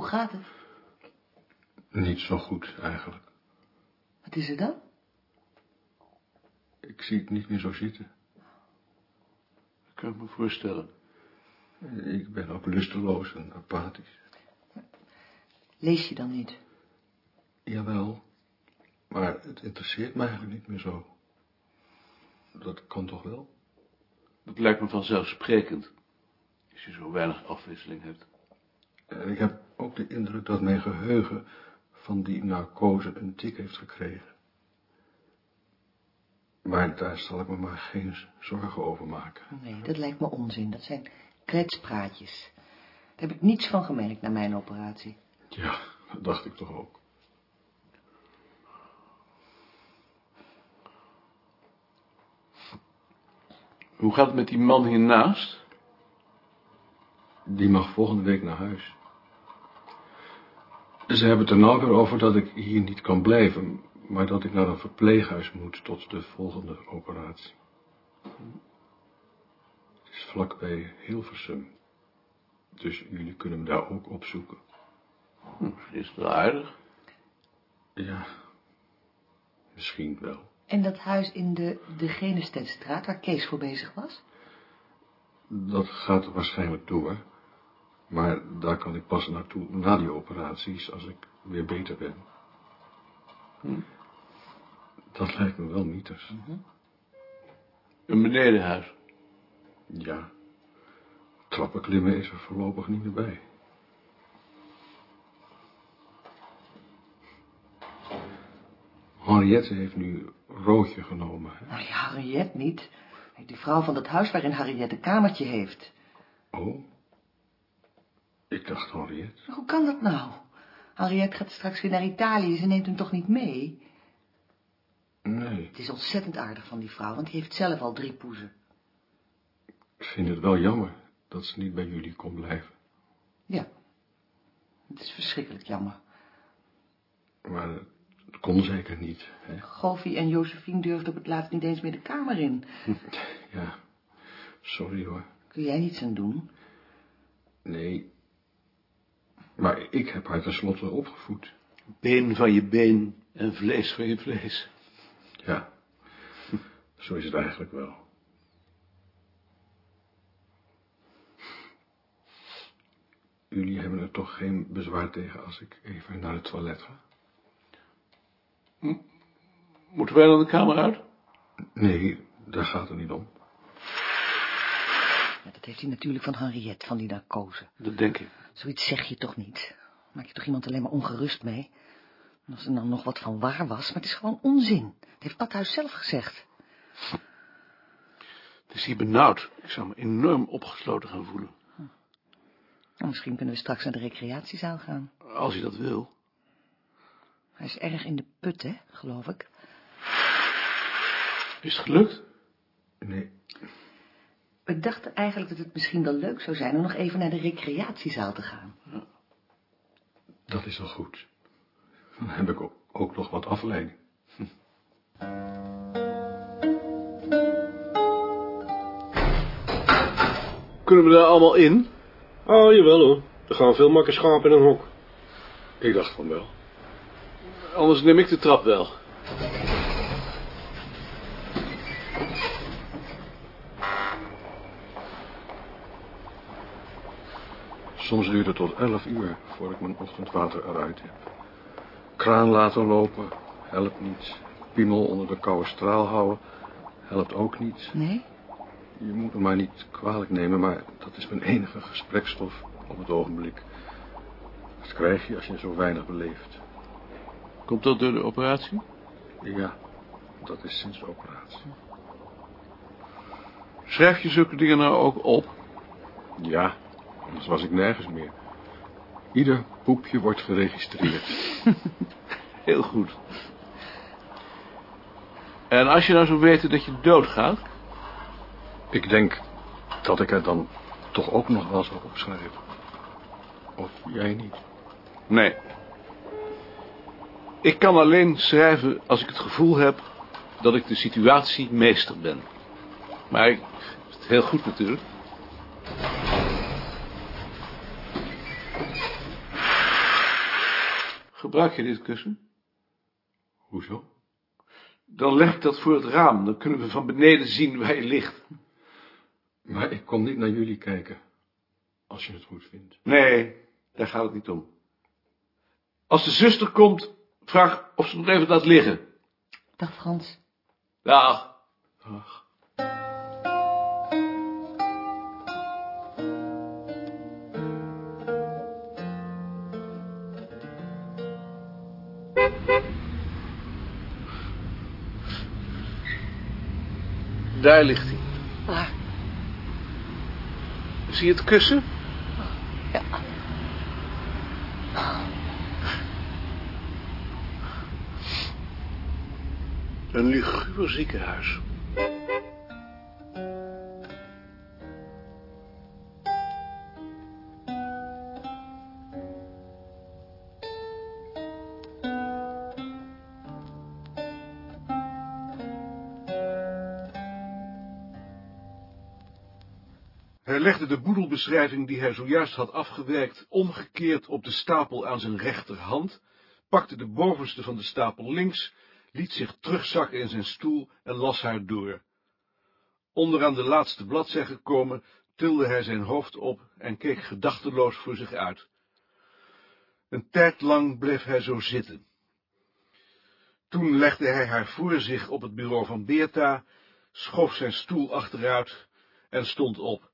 gaat het? Niet zo goed, eigenlijk. Wat is er dan? Ik zie het niet meer zo zitten. Dat kan ik me voorstellen. Ik ben ook lusteloos en apathisch. Lees je dan niet? Jawel, maar het interesseert mij eigenlijk niet meer zo. Dat kan toch wel? Dat lijkt me vanzelfsprekend. Als je zo weinig afwisseling hebt. En ik heb ook de indruk dat mijn geheugen van die narcose een tik heeft gekregen. Maar daar zal ik me maar geen zorgen over maken. Nee, dat lijkt me onzin. Dat zijn kletspraatjes. Daar heb ik niets van gemerkt na mijn operatie. Ja, dat dacht ik toch ook. Hoe gaat het met die man hiernaast? Die mag volgende week naar huis. Ze hebben het er nou weer over dat ik hier niet kan blijven, maar dat ik naar een verpleeghuis moet tot de volgende operatie. Het is vlakbij Hilversum, dus jullie kunnen me daar ook opzoeken. Hm, is het wel aardig. Ja, misschien wel. En dat huis in de, de Genestedstraat waar Kees voor bezig was? Dat gaat waarschijnlijk door, maar daar kan ik pas naartoe na die operaties als ik weer beter ben. Hm. Dat lijkt me wel mieters. Een benedenhuis. Ja, trappenklimmen is er voorlopig niet meer bij. Henriette heeft nu roodje genomen. Hè? Nou ja, Harriet niet. Die vrouw van dat huis waarin Harriet een kamertje heeft. Oh, ik dacht Henriette. Hoe kan dat nou? Harriet gaat straks weer naar Italië. Ze neemt hem toch niet mee? Nee, Het is ontzettend aardig van die vrouw, want die heeft zelf al drie poezen. ik vind het wel jammer dat ze niet bij jullie kon blijven. Ja. Het is verschrikkelijk jammer. Maar het kon zeker niet. Hè? Goffie en Josephine durfden op het laatst niet eens meer de kamer in. Ja, sorry hoor. Kun jij niets aan doen? Nee, maar ik heb haar tenslotte opgevoed. Been van je been en vlees van je vlees. Ja, zo is het eigenlijk wel. Jullie hebben er toch geen bezwaar tegen als ik even naar het toilet ga? Moeten wij dan de kamer uit? Nee, daar gaat het niet om. Dat heeft hij natuurlijk van Henriette, van die narcose. Dat denk ik. Zoiets zeg je toch niet? Maak je toch iemand alleen maar ongerust mee? En als er dan nog wat van waar was, maar het is gewoon onzin. Dat heeft Badhuis zelf gezegd. Het is hier benauwd. Ik zou me enorm opgesloten gaan voelen. Nou, misschien kunnen we straks naar de recreatiezaal gaan. Als je dat wil. Hij is erg in de put, hè, geloof ik. Is het gelukt? Nee, We dachten eigenlijk dat het misschien wel leuk zou zijn om nog even naar de recreatiezaal te gaan. dat is wel goed. Dan heb ik ook, nog wat afleiding. Kunnen we daar allemaal in? Oh, jawel hoor. Er gaan veel makke schapen in een hok. Ik dacht van wel. Anders neem ik de trap wel. Soms duurt het tot elf uur voor ik mijn ochtendwater eruit heb. Kraan laten lopen, helpt niet. Piemel onder de koude straal houden, helpt ook niet. Nee? Je moet me maar niet kwalijk nemen, maar dat is mijn enige gesprekstof op het ogenblik. Dat krijg je als je zo weinig beleeft. Komt dat door de operatie? Ja, dat is sinds de operatie. Schrijf je zulke dingen nou ook op? Ja, anders was ik nergens meer. Ieder poepje wordt geregistreerd. Heel goed. En als je nou zou weten dat je doodgaat, Ik denk dat ik er dan toch ook nog wel zou opschrijven. Of jij niet? Nee. Ik kan alleen schrijven als ik het gevoel heb dat ik de situatie meester ben. Maar ik het is heel goed natuurlijk. Gebruik je dit kussen? Hoezo? Dan leg ik dat voor het raam, dan kunnen we van beneden zien waar je ligt. Maar ik kom niet naar jullie kijken. Als je het goed vindt. Nee, daar gaat het niet om. Als de zuster komt, vraag of ze nog even laat liggen. Dag Frans. Dag. Ach, Daar ligt hij. Waar? Zie je het kussen? Ja. Een luguber ziekenhuis. Hij legde de boedelbeschrijving die hij zojuist had afgewerkt omgekeerd op de stapel aan zijn rechterhand, pakte de bovenste van de stapel links, liet zich terugzakken in zijn stoel en las haar door. Onderaan de laatste bladzij gekomen, tilde hij zijn hoofd op en keek gedachteloos voor zich uit. Een tijd lang bleef hij zo zitten. Toen legde hij haar voor zich op het bureau van Beerta, schoof zijn stoel achteruit en stond op.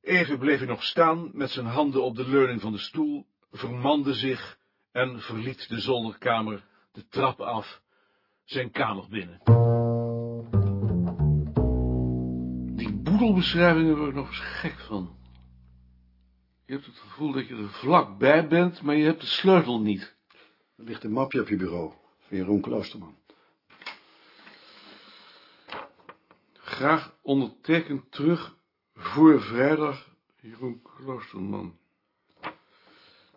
Even bleef hij nog staan met zijn handen op de leuning van de stoel, vermande zich en verliet de zolderkamer, de trap af, zijn kamer binnen. Die boedelbeschrijvingen word ik nog eens gek van. Je hebt het gevoel dat je er vlakbij bent, maar je hebt de sleutel niet. Er ligt een mapje op je bureau, van Jeroen Kloosterman. Graag ondertekend terug voor vrijdag, Jeroen Kloosterman.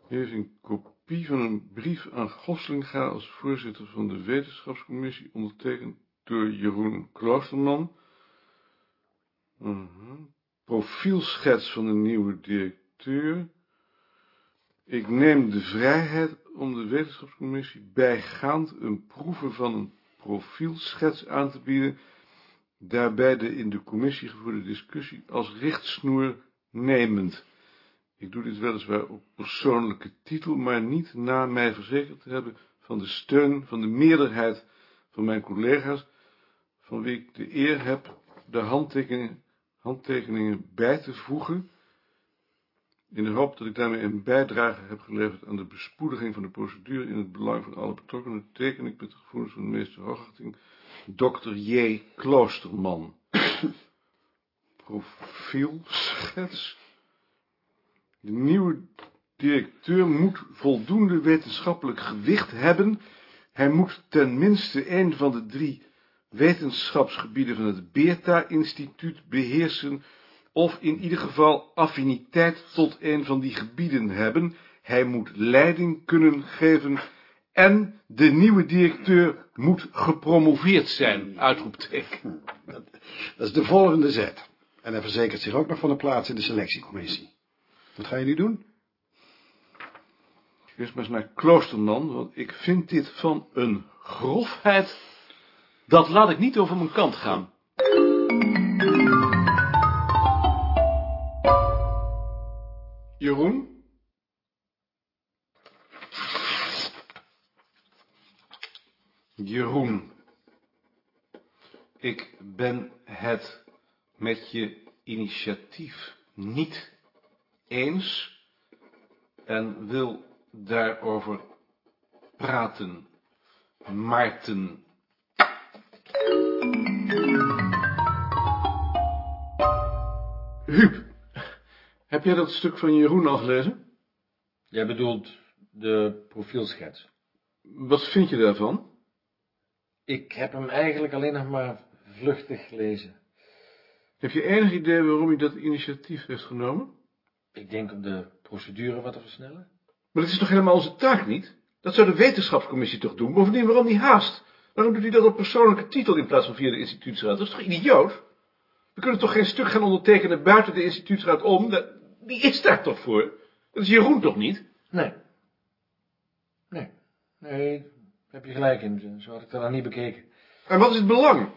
Hier is een kopie van een brief aan Goslinga als voorzitter van de wetenschapscommissie, ondertekend door Jeroen Kloosterman. Mhm. Profielschets van de nieuwe directeur. Ik neem de vrijheid om de wetenschapscommissie bijgaand een proeve van een profielschets aan te bieden, daarbij de in de commissie gevoerde discussie als richtsnoer nemend. Ik doe dit weliswaar op persoonlijke titel, maar niet na mij verzekerd te hebben van de steun van de meerderheid van mijn collega's, van wie ik de eer heb de handtekeningen, bij te voegen, in de hoop dat ik daarmee een bijdrage heb geleverd aan de bespoediging van de procedure in het belang van alle betrokkenen, teken ik met gevoelens van de meeste hoogachting Dr. J. Kloosterman. Profielschets. De nieuwe directeur moet voldoende wetenschappelijk gewicht hebben. Hij moet ten minste een van de drie wetenschapsgebieden van het Beerta-instituut beheersen, of in ieder geval affiniteit tot een van die gebieden hebben. Hij moet leiding kunnen geven en de nieuwe directeur moet gepromoveerd zijn, uitroepteken. Dat, dat is de volgende zet. En hij verzekert zich ook nog van een plaats in de selectiecommissie. Wat ga je nu doen? Eerst maar eens naar Kloosterman, want ik vind dit van een grofheid. Dat laat ik niet over mijn kant gaan. Jeroen? Jeroen, ik ben het met je initiatief niet eens en wil daarover praten. Maarten. Huub, heb jij dat stuk van Jeroen al gelezen? Jij bedoelt de profielschets. Wat vind je daarvan? Ik heb hem eigenlijk alleen nog maar vluchtig gelezen. Heb je enig idee waarom hij dat initiatief heeft genomen? Ik denk om de procedure wat te versnellen. Maar dat is toch helemaal onze taak niet? Dat zou de wetenschapscommissie toch doen? Bovendien, waarom die haast? Waarom doet hij dat op persoonlijke titel in plaats van via de instituutsraad? Dat is toch idioot? We kunnen toch geen stuk gaan ondertekenen buiten de instituutsraad om? Dat, die is daar toch voor? Dat is Jeroen toch niet? Nee. Nee, nee, heb je gelijk in. Zo had ik dat nog niet bekeken. En wat is het belang?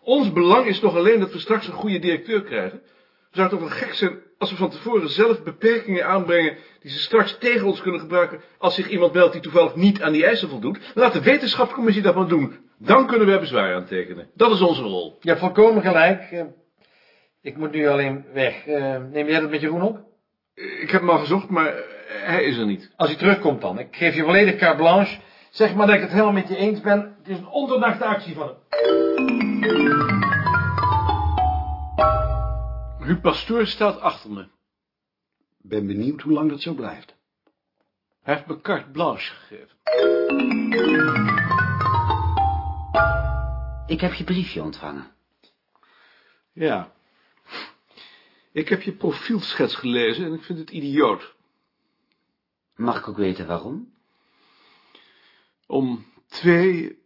Ons belang is toch alleen dat we straks een goede directeur krijgen? Zou het toch wel gek zijn als we van tevoren zelf beperkingen aanbrengen die ze straks tegen ons kunnen gebruiken als zich iemand meldt die toevallig niet aan die eisen voldoet? Laat de wetenschapscommissie dat maar doen. Dan kunnen we bezwaar aantekenen. Dat is onze rol. Je hebt volkomen gelijk. Eh, Ik moet nu alleen weg. Eh, Neem jij dat met Jeroen op? Ik heb hem al gezocht, maar hij is er niet. Als hij terugkomt dan. Ik geef je volledig carte blanche. Zeg maar dat ik het helemaal met je eens ben. Het is een ondoordachte actie van hem. Huub Pastoor staat achter me. Ben benieuwd hoe lang dat zo blijft. Hij heeft me carte blanche gegeven. Ik heb je briefje ontvangen. Ja. Ik heb je profielschets gelezen en ik vind het idioot. Mag ik ook weten waarom? Om twee,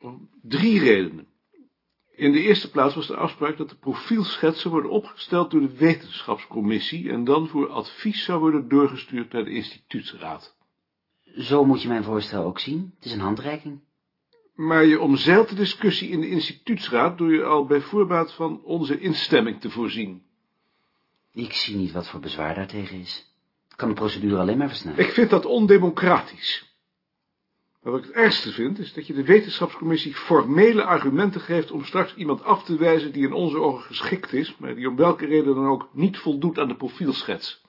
om drie redenen. In de eerste plaats was de afspraak dat de profielschetsen worden opgesteld door de wetenschapscommissie en dan voor advies zou worden doorgestuurd naar de instituutsraad. Zo moet je mijn voorstel ook zien. Het is een handreiking. Maar je omzeilt de discussie in de instituutsraad door je al bij voorbaat van onze instemming te voorzien. Ik zie niet wat voor bezwaar daartegen is. Het kan de procedure alleen maar versnellen. Ik vind dat ondemocratisch. Maar wat ik het ergste vind, is dat je de wetenschapscommissie formele argumenten geeft om straks iemand af te wijzen die in onze ogen geschikt is, maar die om welke reden dan ook niet voldoet aan de profielschets.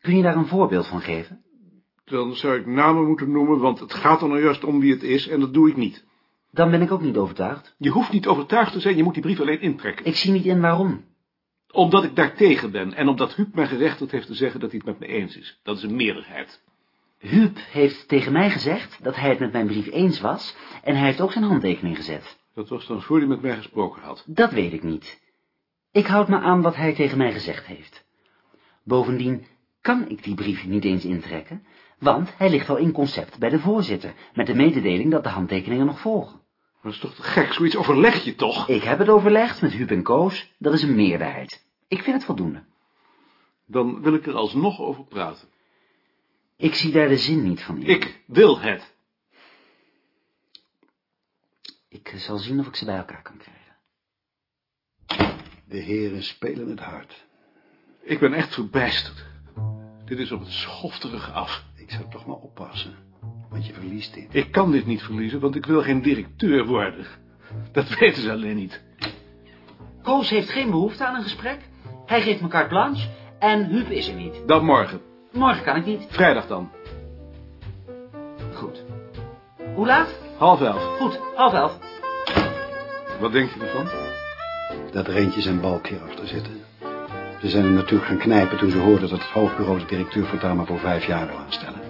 Kun je daar een voorbeeld van geven? Dan zou ik namen moeten noemen, want het gaat er nou juist om wie het is en dat doe ik niet. Dan ben ik ook niet overtuigd. Je hoeft niet overtuigd te zijn, je moet die brief alleen intrekken. Ik zie niet in waarom. Omdat ik daartegen ben en omdat Huub mij gerechtigd heeft te zeggen dat hij het met me eens is. Dat is een meerderheid. Huub heeft tegen mij gezegd dat hij het met mijn brief eens was en hij heeft ook zijn handtekening gezet. Dat was dan voor hij met mij gesproken had. Dat weet ik niet. Ik houd me aan wat hij tegen mij gezegd heeft. Bovendien kan ik die brief niet eens intrekken, want hij ligt al in concept bij de voorzitter, met de mededeling dat de handtekeningen nog volgen. Dat is toch te gek, zoiets overleg je toch? Ik heb het overlegd met Huub en Koos, dat is een meerderheid. Ik vind het voldoende. Dan wil ik er alsnog over praten. Ik zie daar de zin niet van in. Ik wil het. Ik eh, zal zien of ik ze bij elkaar kan krijgen. De heren spelen het hard. Ik ben echt verbijsterd. Dit is op het schofterige af. Ik zou toch maar oppassen, want je verliest dit. Ik kan dit niet verliezen, want ik wil geen directeur worden. Dat weten ze alleen niet. Koos heeft geen behoefte aan een gesprek. Hij geeft me carte blanche en Huub is er niet. Dan morgen. Morgen kan ik niet. Vrijdag dan. Goed. Hoe laat? Half elf. Goed, half elf. Wat denk je ervan? Dat Reentjes en Balk hierachter zitten. Ze zijn hem natuurlijk gaan knijpen toen ze hoorden dat het hoofdbureau de directeur voortaan maar voor vijf jaar wil aanstellen.